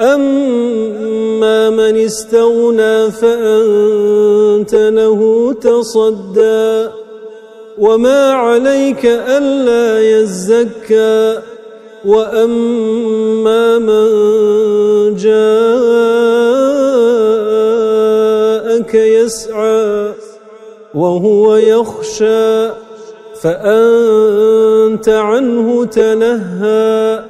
أما من استغنى فأنت له تصدى وما عليك ألا يزكى وأما من جاءك يسعى وهو يخشى فأنت عنه تنهى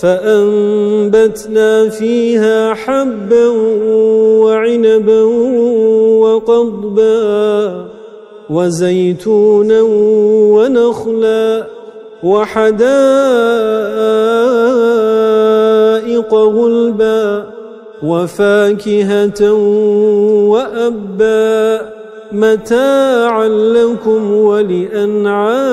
فأنبتنا فيها حبا وعنبا وقضبا وزيتونا ونخلا وحدائق غلبا وفاكهة وأبا متاعا لكم ولأنعامكم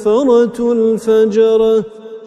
الكفرة الفجرة.